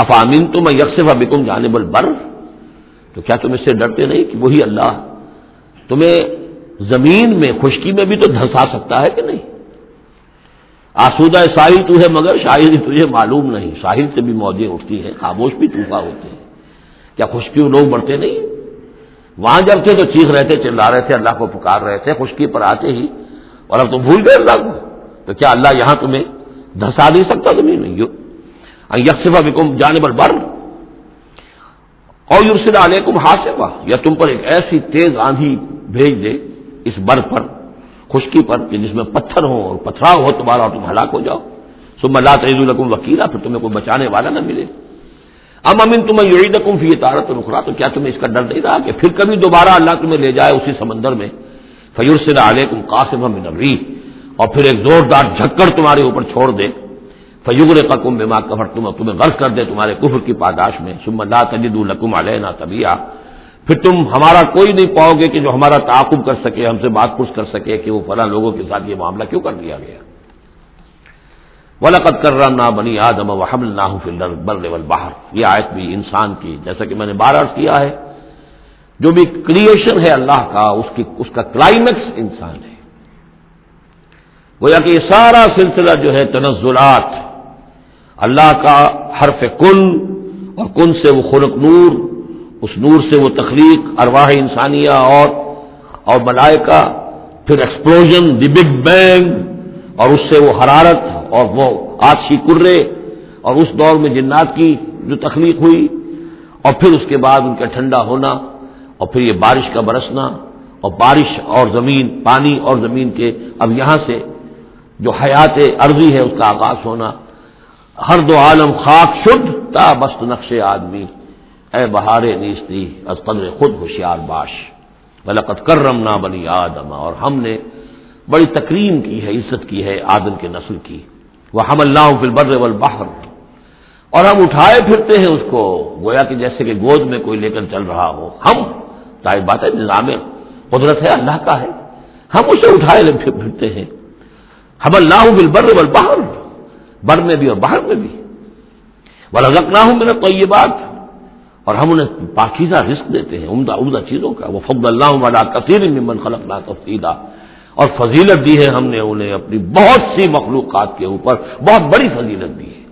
افامین تو میں یکسف بکم جانب البر؟ تو کیا تم اس سے ڈرتے نہیں کہ وہی اللہ تمہیں زمین میں خشکی میں بھی تو دھسا سکتا ہے کہ نہیں؟ آسودہ ساحل تو ہے مگر شاہد تجھے معلوم نہیں۔ ساحل سے بھی موجیں اٹھتی ہیں، خاموش بھی طوفا ہوتے ہیں۔ کیا خشکی لوگ بڑھتے نہیں؟ وہاں جب تھے تو چیخ رہے تھے، چلا رہے تھے، اللہ کو پکار رہے تھے، خشکی پر آتے ہی۔ اور اب تو بھول گئے اللہ کو۔ تو کیا اللہ یہاں تمہیں دھسا نہیں سکتا زمین میں؟ یکسفا بکم جانب البر اور یورسل علیکم حاصفہ یا تم پر ایک ایسی تیز آندھی بھیج دے اس بر پر، خشکی پر، کہ جس میں پتھر ہو اور پتھراؤ ہو تمہارا اور تم ہلاک ہو جاؤ۔ سب اللہ تعیز القم وکیلا، پھر تمہیں کوئی بچانے والا نہ ملے۔ ام امین تمہیں یہی رقم فی تارت رخرا تو کیا تمہیں اس کا ڈر نہیں رہا کہ پھر کبھی دوبارہ اللہ تمہیں لے جائے اسی سمندر میں؟ فیور سے علیکم قاسم من ابری اور پھر ایک زوردار جھکڑ تمہارے اوپر چھوڑ دے۔ فیور کا کم بے کفر تم تمہیں غرض کر دے تمہارے کفر کی پاداش میں سم اللہ تجد القم علیہ نہ طبیعہ پھر تم ہمارا کوئی نہیں پاؤ گے کہ جو ہمارا تعاقب کر سکے، ہم سے بات پوچھ کر سکے کہ وہ فلاں لوگوں کے ساتھ یہ معاملہ کیوں کر دیا گیا۔ ولاقت کر نہ بنی آدم و حمل نہ بر باہر یہ آیت بھی انسان کی، جیسا کہ میں نے بار عرض کیا ہے، جو بھی کریشن ہے اللہ کا، اس کی، اس کا کلائمیکس انسان ہے۔ گویا یعنی کہ یہ سارا سلسلہ جو ہے تنزلات اللہ کا حرف کن اور کن سے وہ خلق نور، اس نور سے وہ تخلیق، ارواح انسانیہ اور اور ملائکہ، پھر ایکسپلوژن دی بگ بینگ اور اس سے وہ حرارت اور وہ آسی کرے، اور اس دور میں جنات کی جو تخلیق ہوئی، اور پھر اس کے بعد ان کا ٹھنڈا ہونا، اور پھر یہ بارش کا برسنا، اور بارش اور زمین، پانی اور زمین کے، اب یہاں سے جو حیات عرضی ہے، اس کا آغاز ہونا ہر دو عالم خاک شد، تا بست نقش آدمی۔ اے بہار نیستی، از قدر خود ہوشیار باش۔ بلقت کرم نہ بنی آدم، اور ہم نے بڑی تکریم کی ہے، عزت کی ہے آدم کے نسل کی۔ وہ ہم اللہ فل بر والبحر۔ اور ہم اٹھائے پھرتے ہیں اس کو، گویا کہ جیسے کہ گود میں کوئی لے کر چل رہا ہو۔ ہم، ظاہر بات ہے، نظام قدرت ہے، اللہ کا ہے۔ ہم اسے اٹھائے پھرتے ہیں۔ ہم اللہ بل بر بل باہر بر میں بھی اور باہر میں بھی. رزق نہ ہوں میرا تو یہ بات اور ہم انہیں پاکیزہ رزق دیتے ہیں، عمدہ عمدہ چیزوں کا. وہ فخد اللہ والا کثیر ممن خلق نہ تفصیلہ اور فضیلت دی ہے ہم نے انہیں اپنی بہت سی مخلوقات کے اوپر، بہت بڑی فضیلت دی ہے.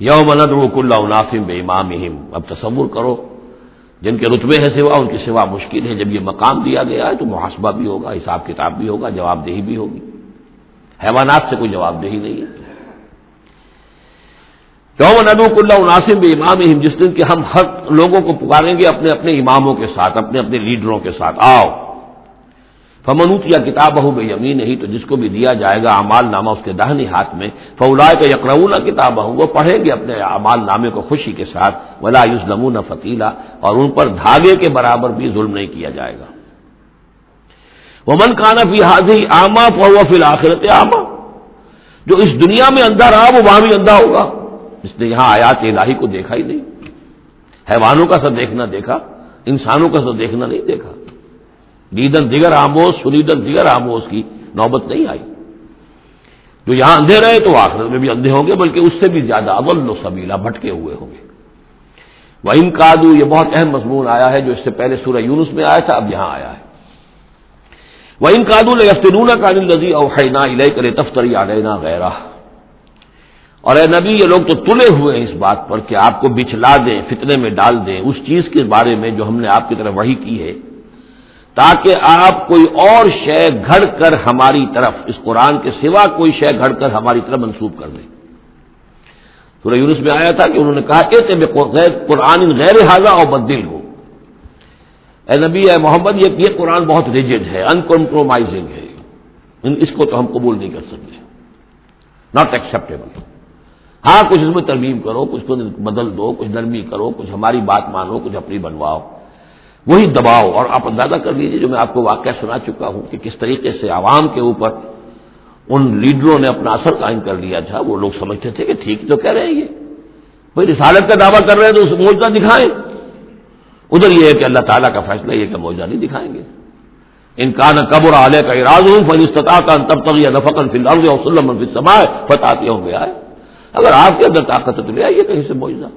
یوم ندرک اللہ عنافم بے امام اب تصور کرو، جن کے رتبے ہیں سوا، ان کی سوا مشکل ہے. جب یہ مقام دیا گیا ہے تو محاسبہ بھی ہوگا، حساب کتاب بھی ہوگا جواب دہی بھی ہوگی. حیوانات سے کوئی جواب دہی نہیں ہے. یوم ندوک اللہ عناسم بے امام جس دن کے ہم ہر لوگوں کو پکاریں گے اپنے اپنے اماموں کے ساتھ، اپنے اپنے لیڈروں کے ساتھ۔ آؤ۔ فمنوت یا کتاب ہو بے یمین نہیں تو جس کو بھی دیا جائے گا امال نامہ اس کے دہنی ہاتھ میں فولا کا یقرا کتاب ہوں وہ پڑھیں گے اپنے امال نامے کو خوشی کے ساتھ، ولا یوز فتیلا، اور ان پر دھاگے کے برابر بھی ظلم نہیں کیا جائے گا۔ وہ من کانا فی حاضی آما فو فی الآخرت آما۔ جو اس دنیا میں اندھا رہا، وہ وہاں بھی اندھا ہوگا۔ اس نے یہاں آیات الہی کو دیکھا ہی نہیں۔ حیوانوں کا سب دیکھنا دیکھا، انسانوں کا سب دیکھنا نہیں دیکھا۔ دیدن دیگر آموز، سنیدن دیگر آموز کی نوبت نہیں آئی۔ جو یہاں اندھے رہے تو آخرت میں بھی اندھے ہوں گے، بلکہ اس سے بھی زیادہ اول و سبیلا بھٹکے ہوئے ہوں گے۔ وہ ان کادو یہ بہت اہم مضمون آیا ہے جو اس سے پہلے سورہ یونس میں آیا تھا، اب یہاں آیا ہے۔ وہ ان کادو یفتنون کادل نزی اوحینا الہ کرے تفتری آڈینا غیرہ اور اے نبی، یہ لوگ تو تلے ہوئے ہیں اس بات پر کہ آپ کو بچھلا دیں، فتنے میں ڈال دیں، اس چیز کے بارے میں جو ہم نے آپ کی طرف وہی کی ہے، تاکہ آپ کوئی اور شے گھڑ کر ہماری طرف، اس قرآن کے سوا کوئی شے گھڑ کر ہماری طرف منسوخ کر دیں۔ سورہ یونس میں آیا تھا کہ انہوں نے کہا کہ قرآن غیر حاضہ اور بدل ہو۔ اے نبی، اے محمد، یہ قرآن بہت ریجڈ ہے ان کمپرومائزنگ ہے اس کو تو ہم قبول نہیں کر سکتے۔ ناٹ ایکسپٹیبل ہاں کچھ اس میں ترمیم کرو، کچھ کو بدل دو، کچھ نرمی کرو، کچھ ہماری بات مانو، کچھ اپنی بنواؤ۔ وہی دباؤ، اور آپ اندازہ کر لیجیے جو میں آپ کو واقعہ سنا چکا ہوں کہ کس طریقے سے عوام کے اوپر ان لیڈروں نے اپنا اثر قائم کر لیا تھا۔ وہ لوگ سمجھتے تھے کہ ٹھیک تو کہہ رہے ہیں۔ یہ بھائی، رسالت کا دعویٰ کر رہے ہیں تو اس موجودہ دکھائیں۔ ادھر یہ ہے کہ اللہ تعالیٰ کا فیصلہ یہ کہ موجودہ نہیں دکھائیں گے۔ ان کا نہ قبر علیہ کا اراد ہوں فنستتا کا تب تک یا نفقن فی الارض اور سلم فی السماء ہوں گے آئے اگر آپ کے اندر طاقت ہے تو لے آئیے کہیں سے موجودہ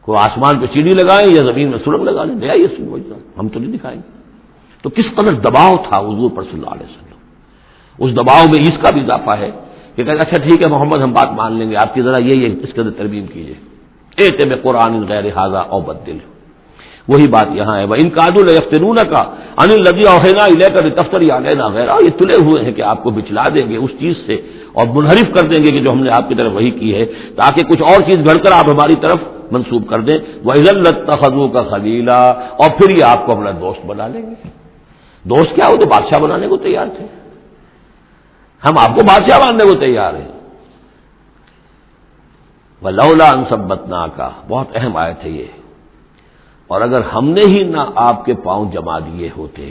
کوئی آسمان پہ چیڑی لگائیں یا زمین میں سرنگ لگا لیں، لے آئیے سے موجودہ ہم تو نہیں دکھائیں گے۔ تو کس قدر دباؤ تھا حضور پر صلی اللہ علیہ وسلم۔ اس دباؤ میں اس کا بھی اضافہ ہے کہ کہ اچھا ٹھیک ہے، محمد ہم بات مان لیں گے۔ آپ کی ذرا یہ اس کے اندر ترمیم کیجیے اے میں قرآن غیر حاضہ او بدل۔ وہی بات یہاں ہے۔ وہ ان کاد الفتنون کا انل لدی اوہینا لے کر تفتری آلینا غیر یہ تلے ہوئے ہیں کہ آپ کو بچلا دیں گے اس چیز سے اور منحرف کر دیں گے کہ جو ہم نے آپ کی طرف وہی کی ہے، تاکہ کچھ اور چیز گھڑ کر آپ ہماری طرف منسوب کر دیں۔ وہ عزت تخذو کا خلیلا اور پھر یہ آپ کو اپنا دوست بنا لیں گے۔ دوست کیا ہو تو بادشاہ بنانے کو تیار تھے؟ ہم آپ کو بادشاہ بنانے کو تیار ہیں۔ وہ لولا انسبتنا کا بہت اہم آئے تھے یہ۔ اور اگر ہم نے ہی نہ آپ کے پاؤں جما دیے ہوتے۔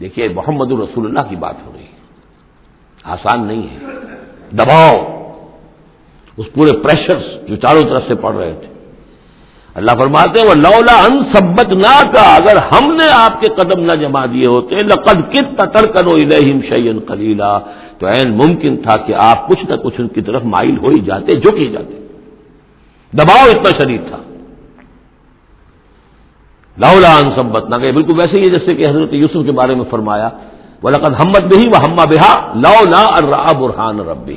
دیکھیے، محمد الرسول اللہ کی بات ہو رہی ہے۔ آسان نہیں ہے۔ دباؤ۔ اس پورے پریشر جو چاروں طرف سے پڑ رہے تھے۔ اللہ فرماتے ہیں وہ لولا ان سبت نہ کا اگر ہم نے آپ کے قدم نہ جما دیے ہوتے، لقد کت تر کرو الہم شعین کلیلہ تو این ممکن تھا کہ آپ کچھ نہ کچھ ان کی طرف مائل ہو ہی جاتے جو کی جاتے۔ دباؤ اتنا شدید تھا۔ لاؤلا ان سبت نہ گئے بالکل ویسے ہی جیسے کہ حضرت یوسف کے بارے میں فرمایا وہ لقد بھی وہ ہما بہا لاؤ لا برحان ربی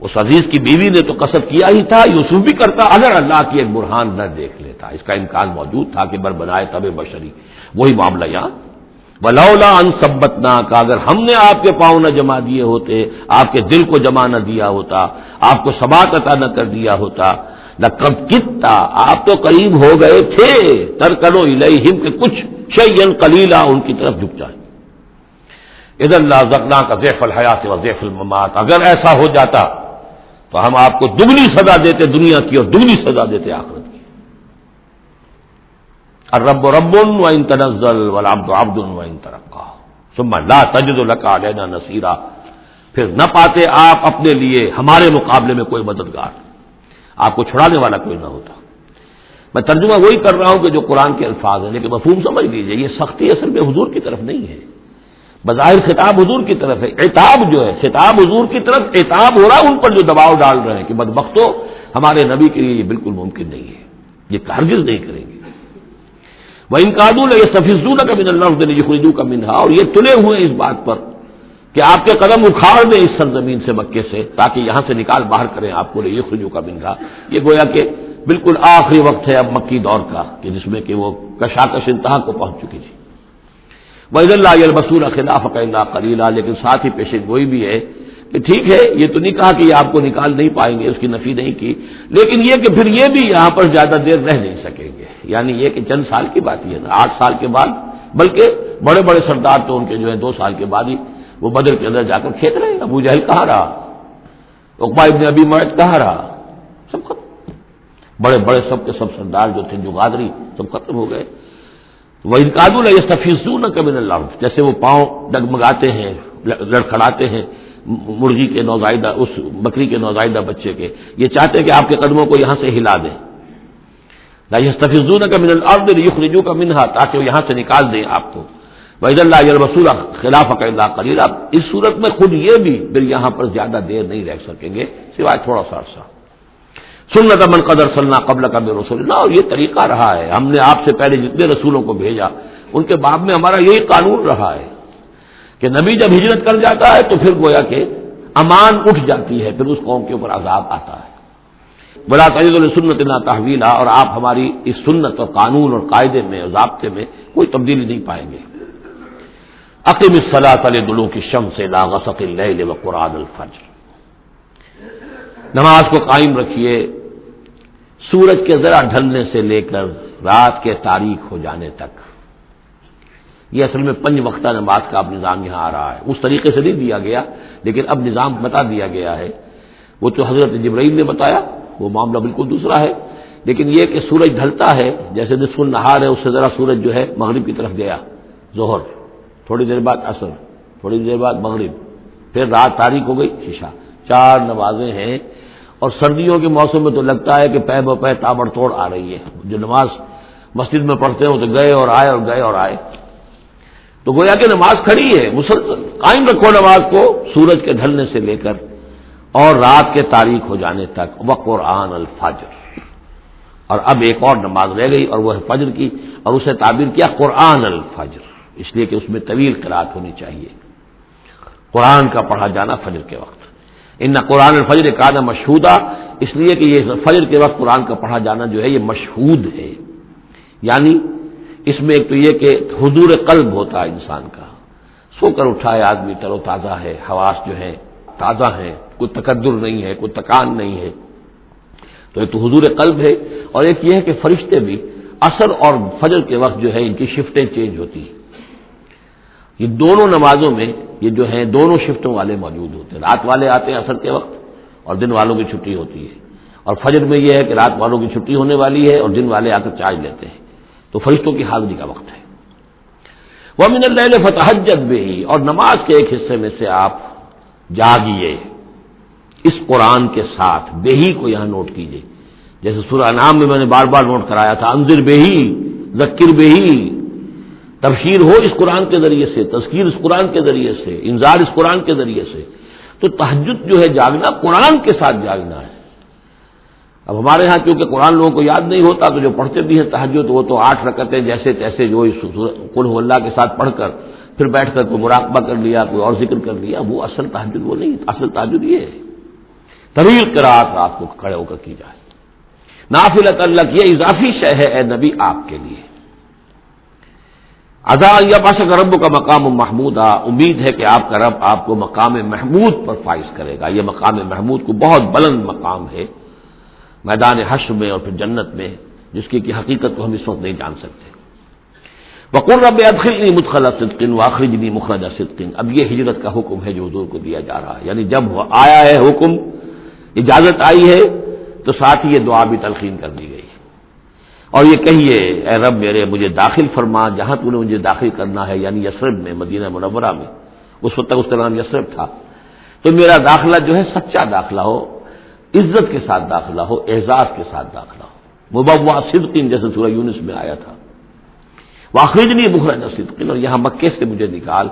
اس عزیز کی بیوی نے تو کسب کیا ہی تھا، یوسف بھی کرتا، اگر اللہ کی ایک برہان نہ دیکھ لیتا۔ اس کا امکان موجود تھا کہ بر بنائے تب بشری۔ وہی معاملہ یہاں۔ بلولا ان سبت کا اگر ہم نے آپ کے پاؤں نہ جما دیے ہوتے، آپ کے دل کو جمع نہ دیا ہوتا، آپ کو سبات عطا نہ کر دیا ہوتا نہ کب آپ تو قریب ہو گئے تھے۔ تر کرو الہم کے کچھ شیئن کلیلہ ان کی طرف جھک جائے۔ ادھر اللہ زکنا کا زیف الحیات و زیف المات اگر ایسا ہو جاتا تو ہم آپ کو دگنی سزا دیتے دنیا کی اور دگنی سزا دیتے آخرت کی۔ اور رب و رب و ان تنزل ولابد عبد و ان ترقا۔ سما لا تجد القا لینا نصیرہ پھر نہ پاتے آپ اپنے لیے، ہمارے مقابلے میں کوئی مددگار۔ آپ کو چھڑانے والا کوئی نہ ہوتا۔ میں ترجمہ وہی کر رہا ہوں کہ جو قرآن کے الفاظ ہیں، لیکن مفہوم سمجھ لیجیے یہ سختی اصل میں حضور کی طرف نہیں ہے۔ بظاہر خطاب حضور کی طرف ہے۔ اعتاب جو ہے، خطاب حضور کی طرف اعتاب ہو رہا ہے، ان پر جو دباؤ ڈال رہے ہیں کہ بدبختو ہمارے نبی کے لیے یہ بالکل ممکن نہیں ہے۔ یہ کارگز نہیں کریں گے۔ وہ ان قادول یہ کا من اللہ یہ کا منہا اور یہ تلے ہوئے اس بات پر۔ کہ آپ کے قدم اکھاڑ دیں اس سرزمین سے مکے سے تاکہ یہاں سے نکال باہر کریں آپ کو یہ خریدو کا منہا یہ گویا کہ بالکل آخری وقت ہے اب مکی دور کا کہ جس میں کہ وہ کشاکش انتہا کو پہنچ چکی تھی۔ وحید اللہ البسول خلاف اللہ کلیلہ لیکن ساتھ ہی پیشے گوئی بھی ہے کہ ٹھیک ہے، یہ تو نہیں کہا کہ یہ آپ کو نکال نہیں پائیں گے، اس کی نفی نہیں کی، لیکن یہ کہ پھر یہ بھی یہاں پر زیادہ دیر رہ نہیں سکیں گے۔ یعنی یہ کہ چند سال کی بات ہی ہے نا آٹھ سال کے بعد، بلکہ بڑے بڑے سردار تو ان کے جو ہے دو سال کے بعد ہی وہ بدر کے اندر جا کر کھیت رہے ابو جہل کہاں رہا؟ اقبا ابن ابھی مرد کہاں رہا؟ سب ختم۔ بڑے بڑے سب کے سب سردار جو تھے، جو گادری، سب ختم ہو گئے۔ وہ انکاد یہ سفیزو نہ کبھی نہ جیسے وہ پاؤں ڈگمگاتے ہیں، لڑکھڑاتے ہیں، مرغی کے نوزائیدہ، اس بکری کے نوزائیدہ بچے کے۔ یہ چاہتے ہیں کہ آپ کے قدموں کو یہاں سے ہلا دیں۔ نہ یہ سفیزو نہ کبھی یخ رجو کا منہا تاکہ وہ یہاں سے نکال دیں آپ کو۔ وحید اللہ رسول خلاف اللہ کلیلہ اس صورت میں خود یہ بھی پھر یہاں پر زیادہ دیر نہیں رہ سکیں گے، سوائے تھوڑا سا عرصہ۔ سنت من قدر صلی قبل کا بے رسول اللہ اور یہ طریقہ رہا ہے۔ ہم نے آپ سے پہلے جتنے رسولوں کو بھیجا، ان کے بعد میں ہمارا یہی قانون رہا ہے کہ نبی جب ہجرت کر جاتا ہے تو پھر گویا کہ امان اٹھ جاتی ہے، پھر اس قوم کے اوپر عذاب آتا ہے۔ بلا تعید السنت نہ تحویلا اور آپ ہماری اس سنت اور قانون اور قاعدے میں اور ضابطے میں کوئی تبدیلی نہیں پائیں گے۔ عقیم صلاح علیہ دلوں کی شم سے لاغسق و قرآن الفجر۔ نماز کو قائم رکھیے، سورج کے ذرا ڈھلنے سے لے کر رات کے تاریخ ہو جانے تک۔ یہ اصل میں پنج وقتہ نماز کا اب نظام یہاں آ رہا ہے۔ اس طریقے سے نہیں دیا گیا، لیکن اب نظام بتا دیا گیا ہے۔ وہ تو حضرت جبرائیل نے بتایا، وہ معاملہ بالکل دوسرا ہے۔ لیکن یہ کہ سورج ڈھلتا ہے، جیسے نصف النہار ہے، اس سے ذرا سورج جو ہے مغرب کی طرف گیا، ظہر۔ تھوڑی دیر بعد اثر تھوڑی دیر بعد مغرب، پھر رات تاریخ ہو گئی شیشہ چار نمازیں ہیں۔ اور سردیوں کے موسم میں تو لگتا ہے کہ پے بے تابڑ توڑ آ رہی ہے۔ جو نماز مسجد میں پڑھتے ہیں تو گئے اور آئے اور گئے اور آئے۔ تو گویا کہ نماز کھڑی ہے، مسلسل قائم رکھو نماز کو سورج کے ڈھلنے سے لے کر اور رات کے تاریخ ہو جانے تک۔ وہ قرآن الفجر۔ اور اب ایک اور نماز رہ گئی اور وہ ہے فجر کی۔ اور اسے تعبیر کیا؟ قرآن الفجر۔ اس لیے کہ اس میں طویل قرآت ہونی چاہیے۔ قرآن کا پڑھا جانا فجر کے وقت۔ ان قرآن الفجر کا مشہودہ اس لیے کہ یہ فجر کے وقت قرآن کا پڑھا جانا جو ہے یہ مشہود ہے۔ یعنی اس میں ایک تو یہ کہ حضور قلب ہوتا ہے انسان کا۔ سو کر اٹھا ہے آدمی تر و تازہ ہے، حواس جو ہے تازہ ہے کوئی تقدر نہیں ہے، کوئی تکان نہیں ہے۔ تو ایک تو حضور قلب ہے۔ اور ایک یہ ہے کہ فرشتے بھی اثر اور فجر کے وقت جو ہے ان کی شفٹیں چینج ہوتی۔ ہیں یہ دونوں نمازوں میں یہ جو ہیں دونوں شفٹوں والے موجود ہوتے ہیں۔ رات والے آتے ہیں اثر کے وقت اور دن والوں کی چھٹی ہوتی ہے۔ اور فجر میں یہ ہے کہ رات والوں کی چھٹی ہونے والی ہے اور دن والے آ کر چارج لیتے ہیں۔ تو فرشتوں کی حاضری کا وقت ہے۔ وہ من اللہ فتحجت بھی اور نماز کے ایک حصے میں سے آپ جاگیے۔ اس قرآن کے ساتھ بےہی کو یہاں نوٹ کیجیے جیسے سورہ نام میں میں نے بار بار نوٹ کرایا تھا انضر بےہی ذکر بےہی تبشیر ہو اس قرآن کے ذریعے سے، تذکیر اس قرآن کے ذریعے سے انظار اس قرآن کے ذریعے سے۔ تو تحجد جو ہے جاگنا، قرآن کے ساتھ جاگنا ہے۔ اب ہمارے ہاں کیونکہ قرآن لوگوں کو یاد نہیں ہوتا، تو جو پڑھتے بھی ہیں تحجد وہ تو آٹھ رکعتیں جیسے تیسے جو کل اللہ کے ساتھ پڑھ کر پھر بیٹھ کر کوئی مراقبہ کر لیا، کوئی اور ذکر کر لیا، وہ اصل تحجد وہ نہیں، اصل تحجد یہ ہے۔ طویل کراط رات کو کھڑے ہو کر کی جائے۔ نافل اللہ یہ اضافی شہ ہے اے نبی آپ کے لیے۔ ادا یا پاس رب کا مقام محمود آ امید ہے کہ آپ کا رب آپ کو مقام محمود پر فائز کرے گا۔ یہ مقام محمود کو بہت بلند مقام ہے میدان حشر میں اور پھر جنت میں، جس کی کہ حقیقت کو ہم اس وقت نہیں جان سکتے۔ بقر رب ادخل متخلا صدقن واخرجنی مخرجہ صدقن اب یہ ہجرت کا حکم ہے جو حضور کو دیا جا رہا ہے۔ یعنی جب آیا ہے حکم، اجازت آئی ہے، تو ساتھ ہی یہ دعا بھی تلقین کر دی گئی۔ ہے اور یہ کہیے، اے رب میرے، مجھے داخل فرما، جہاں تو نے مجھے داخل کرنا ہے یعنی یسرب میں، مدینہ منورہ میں۔ اس وقت تک اس کا نام یسرب تھا۔ تو میرا داخلہ جو ہے، سچا داخلہ ہو، عزت کے ساتھ داخلہ ہو، اعزاز کے ساتھ داخلہ ہو۔ مبوا صدقین جیسے سورہ یونس میں آیا تھا۔ واخرج نہیں صدقین اور یہاں مکے سے مجھے نکال۔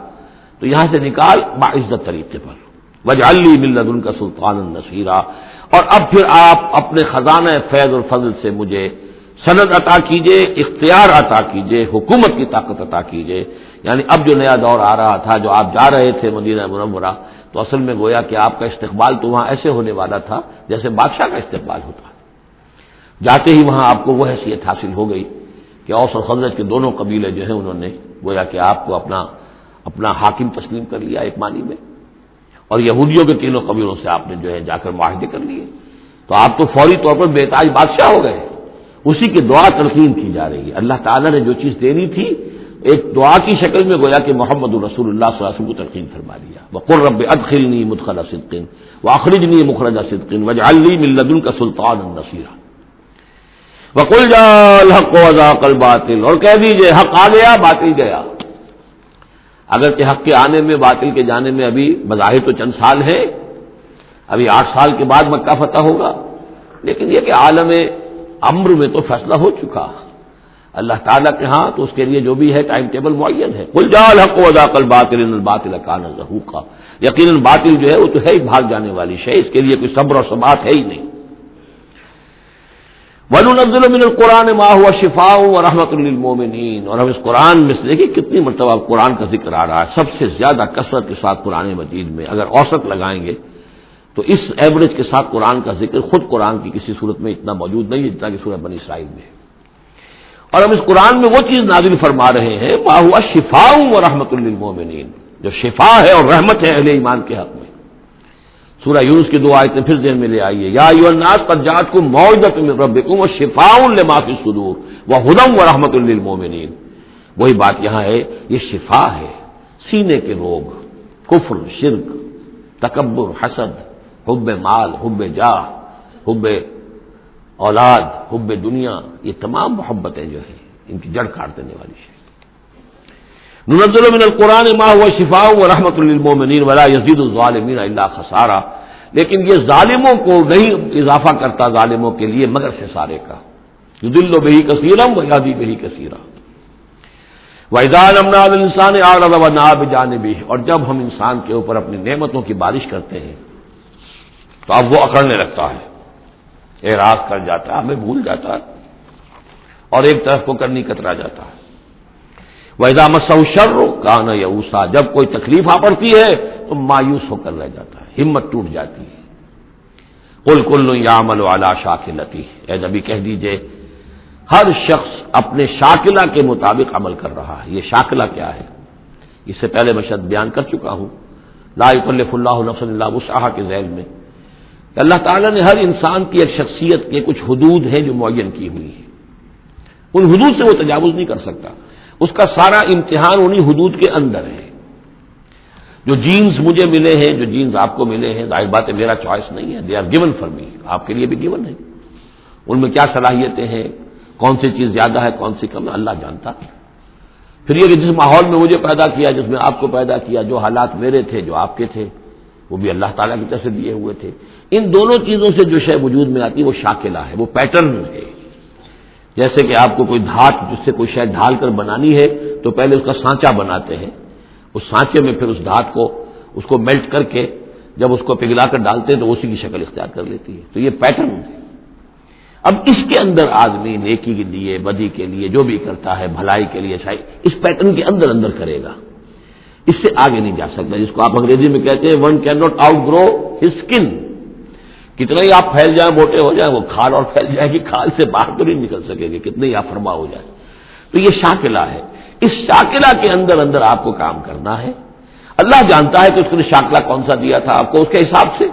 تو یہاں سے نکال، باعزت طریقے پر۔ وجالی ملت ان کا سلطان النصیرہ اور اب پھر آپ اپنے خزانہ فیض اور فضل سے مجھے سند عطا کیجیے اختیار عطا کیجیے حکومت کی طاقت عطا کیجیے یعنی اب جو نیا دور آ رہا تھا، جو آپ جا رہے تھے مدینہ منورہ، تو اصل میں گویا کہ آپ کا استقبال تو وہاں ایسے ہونے والا تھا جیسے بادشاہ کا استقبال ہوتا۔ جاتے ہی وہاں آپ کو وہ حیثیت حاصل ہو گئی کہ اوس اور خزرت کے دونوں قبیلے جو ہیں، انہوں نے گویا کہ آپ کو اپنا اپنا حاکم تسلیم کر لیا ایک معنی میں۔ اور یہودیوں کے تینوں قبیلوں سے آپ نے جو ہے جا کر معاہدے کر لیے۔ تو آپ تو فوری طور پر بےتاج بادشاہ ہو گئے۔ اسی کی دعا تلقین کی جا رہی ہے۔ اللہ تعالیٰ نے جو چیز دینی تھی، ایک دعا کی شکل میں گویا کہ محمد الرسول اللہ صلی اللہ علیہ وسلم کو تلقین فرما دیا۔ وہ قرب ادخلنی مدخلا صدقین وہ اخرجنی مخرجہ صدقین وجعلنی من لدن کا سلطان النصیرہ وکل جال حق و باطل اور کہہ دیجیے، حق آ گیا، باطل گیا۔ اگر کہ حق کے آنے میں، باطل کے جانے میں ابھی بظاہر تو چند سال ہے ابھی آٹھ سال کے بعد مکہ فتح ہوگا۔ لیکن یہ کہ عالم امر میں تو فیصلہ ہو چکا۔ اللہ تعالیٰ کے ہاں تو اس کے لیے جو بھی ہے ٹائم ٹیبل معین ہے۔ کل جال حق و کل باطل باطل کان کا یقیناً باطل جو ہے وہ تو ہے ہی بھاگ جانے والی شے، اس کے لیے کوئی صبر اور سبات ہے ہی نہیں۔ ون من القرآن ما ہوا شفا و رحمت للمومنین اور ہم اس قرآن میں سے دیکھیے کتنی مرتبہ قرآن کا ذکر آ رہا ہے۔ سب سے زیادہ کثرت کے ساتھ قرآن مجید میں اگر اوسط لگائیں گے تو اس ایوریج کے ساتھ قرآن کا ذکر خود قرآن کی کسی صورت میں اتنا موجود نہیں ہے جتنا کہ صورت بنی اسرائیل میں اور ہم اس قرآن میں وہ چیز نازل فرما رہے ہیں، ما ہوا شفا و رحمت للمومنین جو شفا ہے اور رحمت ہے اہل ایمان کے حق میں۔ سورہ یونس کی دو آیتیں پھر ذہن میں لے آئیے۔ یا الناس پر جات کو معجت رب و شفا معافی سدور وہ ہدم و رحمت للمومنین وہی بات یہاں ہے، یہ شفا ہے۔ سینے کے روگ کفر، شرک، تکبر، حسد حب مال، حب جاہ حب اولاد، حب دنیا، یہ تمام محبتیں جو ہیں، ان کی جڑ کاٹ دینے والی ہے ننزل من القرآن ما ہوا شفا و رحمت للمومنین ولا یزید الظالمین اللہ خسارہ لیکن یہ ظالموں کو نہیں اضافہ کرتا ظالموں کے لیے، مگر سے سارے کا۔ دل و بہی کثیرم و یادی بہی کثیرہ وحدان امناد انسان آرد و ناب جانبی اور جب ہم انسان کے اوپر اپنی نعمتوں کی بارش کرتے ہیں تو اب وہ اکڑنے لگتا ہے۔ اعراض کر جاتا ہے، ہمیں بھول جاتا ہے۔ اور ایک طرف کو کرنی کترا جاتا ہے۔ ویدا مسر کان یوسا جب کوئی تکلیف آ پڑتی ہے تو مایوس ہو کر رہ جاتا ہے، ہمت ٹوٹ جاتی ہے۔ کل کل یامل والا شاکلتی اے نبی کہہ دیجیے، ہر شخص اپنے شاکلہ کے مطابق عمل کر رہا ہے۔ یہ شاکلہ کیا ہے؟ اس سے پہلے میں شد بیان کر چکا ہوں۔ لا یکلف اللہ نفس اللہ وسعہ کے ذیل میں۔ کہ اللہ تعالیٰ نے ہر انسان کی ایک شخصیت کے کچھ حدود ہیں جو معین کی ہوئی ہیں۔ ان حدود سے وہ تجاوز نہیں کر سکتا۔ اس کا سارا امتحان انہیں حدود کے اندر ہے۔ جو جینز مجھے ملے ہیں، جو جینز آپ کو ملے ہیں، ظاہر بات ہے میرا چوائس نہیں ہے they are given for me آپ کے لیے بھی گیون ہے۔ ان میں کیا صلاحیتیں ہیں؟ کون سی چیز زیادہ ہے، کون سی کم ہے؟ اللہ جانتا۔ پھر یہ کہ جس ماحول میں مجھے پیدا کیا، جس میں آپ کو پیدا کیا، جو حالات میرے تھے، جو آپ کے تھے وہ بھی اللہ تعالیٰ کی طرف سے دیے ہوئے تھے۔ ان دونوں چیزوں سے جو شے وجود میں آتی ہے وہ شاکلہ ہے، وہ پیٹرن ہے۔ جیسے کہ آپ کو کوئی دھات جس سے کوئی شاید ڈھال کر بنانی ہے، تو پہلے اس کا سانچا بناتے ہیں۔ اس سانچے میں پھر اس دھات کو، اس کو میلٹ کر کے جب اس کو پگھلا کر ڈالتے ہیں تو اسی کی شکل اختیار کر لیتی ہے۔ تو یہ پیٹرن ہے۔ اب اس کے اندر آدمی نیکی کے لیے، بدی کے لیے، جو بھی کرتا ہے، بھلائی کے لیے شاید اس پیٹرن کے اندر اندر کرے گا۔ اس سے آگے نہیں جا سکتا، جس کو آپ انگریزی میں کہتے ہیں one can not outgrow skin کتنے ہی آپ پھیل جائیں، موٹے ہو جائیں، وہ کھال اور پھیل جائے گی، کھال سے باہر تو نہیں نکل سکے گے کتنے ہی آپ فرما ہو جائے تو یہ شاکلہ ہے۔ اس شاکلہ کے اندر اندر آپ کو کام کرنا ہے۔ اللہ جانتا ہے کہ اس نے شاکلہ کون سا دیا تھا، آپ کو اس کے حساب سے،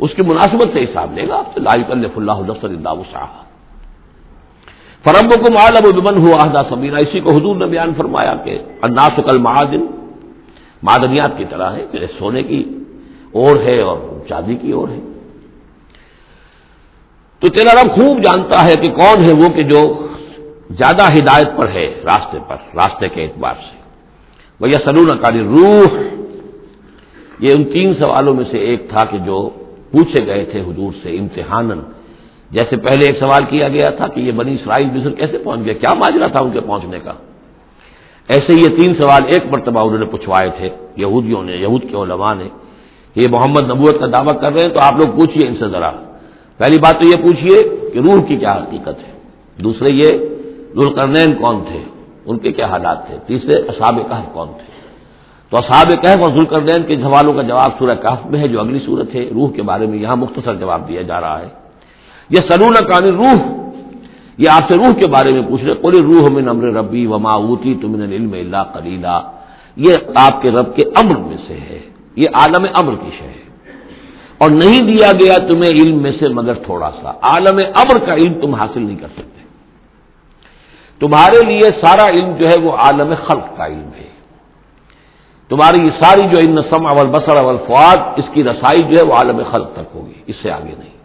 اس کی مناسبت سے حساب لے گا۔ آپ سے لائی اللہ اللہ اللہ صاحب فرم کو مال بمن ہوا احدا اسی کو حضور نے بیان فرمایا کہ اناس کل معدن معدنیات کی طرح ہے میرے سونے کی اور ہے اور چاندی کی اور ہے۔ تو تیرا رب خوب جانتا ہے کہ کون ہے وہ کہ جو زیادہ ہدایت پر ہے راستے پر، راستے کے اعتبار سے۔ بھیا سلون کاری روح یہ ان تین سوالوں میں سے ایک تھا کہ جو پوچھے گئے تھے حضور سے امتحان جیسے پہلے ایک سوال کیا گیا تھا کہ یہ بنی اسرائیل مصر کیسے پہنچ گیا کیا ماجرا تھا ان کے پہنچنے کا؟ ایسے یہ تین سوال ایک مرتبہ انہوں نے پوچھوائے تھے، یہودیوں نے، یہود کے علماء نے یہ محمد نبوت کا دعویٰ کر رہے ہیں تو آپ لوگ پوچھیے ان سے ذرا۔ پہلی بات تو یہ پوچھیے کہ روح کی کیا حقیقت ہے۔ دوسرے یہ، ذوالقرنین کون تھے؟ ان کے کیا حالات تھے؟ تیسرے، اصحاب کہف کون تھے؟ تو اصحاب کہف اور ذوالقرنین کے سوالوں کا جواب سورہ کہف میں ہے، جو اگلی صورت ہے۔ روح کے بارے میں یہاں مختصر جواب دیا جا رہا ہے۔ یہ سلون کان روح یہ آپ سے روح کے بارے میں پوچھ رہے پوری روح من امر ربی وما اوتی تمن علم اللہ کلیلہ یہ آپ کے رب کے امر میں سے ہے، یہ عالم امر کی شے ہے۔ اور نہیں دیا گیا تمہیں علم میں سے مگر تھوڑا سا۔ عالم امر کا علم تم حاصل نہیں کر سکتے۔ تمہارے لیے سارا علم جو ہے وہ عالم خلق کا علم ہے۔ تمہاری یہ ساری جو ان سم اول بسر اول فواد اس کی رسائی جو ہے وہ عالم خلق تک ہوگی، اس سے آگے نہیں۔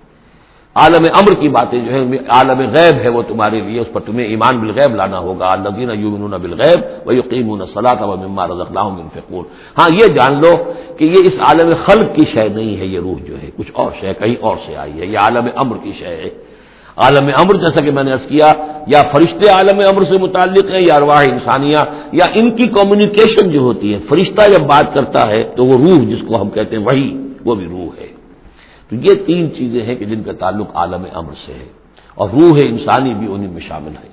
عالم امر کی باتیں جو ہے عالم غیب ہے وہ تمہارے لیے، اس پر تمہیں ایمان بالغیب لانا ہوگا۔ الدین یومن بالغیب وہ یقین صلاح و مما رضا فکور ہاں یہ جان لو کہ یہ اس عالم خلق کی شے نہیں ہے، یہ روح جو ہے، کچھ اور شے، کہیں اور سے آئی ہے۔ یہ عالم امر کی شے ہے۔ عالم امر جیسا کہ میں نے ارض کیا، یا فرشتے عالم امر سے متعلق ہیں، یا ارواح انسانیہ، یا ان کی کمیونیکیشن جو ہوتی ہے، فرشتہ جب بات کرتا ہے تو وہ روح جس کو ہم کہتے ہیں وہی وہ بھی روح ہے۔ تو یہ تین چیزیں ہیں کہ جن کا تعلق عالم امر سے ہے اور روح انسانی بھی انہیں میں شامل ہے۔